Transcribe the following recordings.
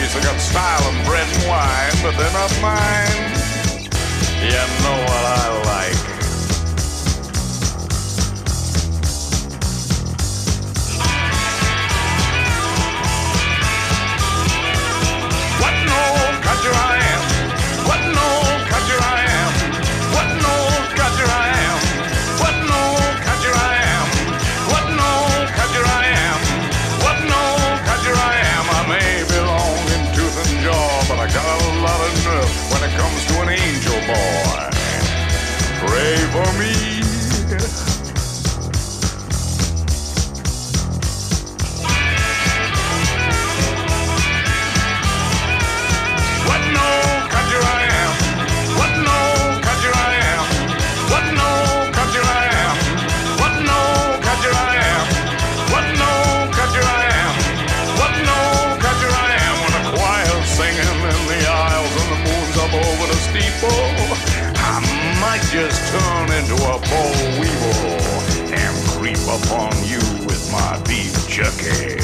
place. They got style and bread and wine, but they're not mine. You know what I like. For me. What no country I am. What no country I am. What no country I am. What no country I am. What no country I am. What no country I am. The singing in the aisles and the moon's up over the steeple, might just turn into a boll weevil and creep upon you with my beef jerky.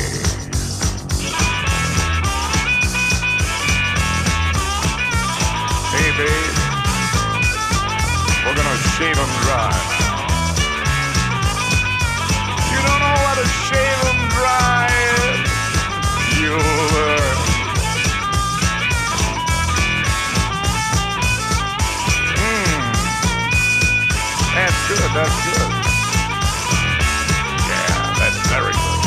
Hey, babe. We're gonna shave them dry. You don't know what a shave good, that's good. Yeah, that's very good.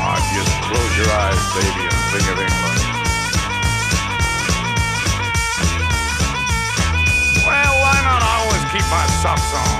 Ah, just close your eyes, baby, and think of England. Well, why not always keep my socks on?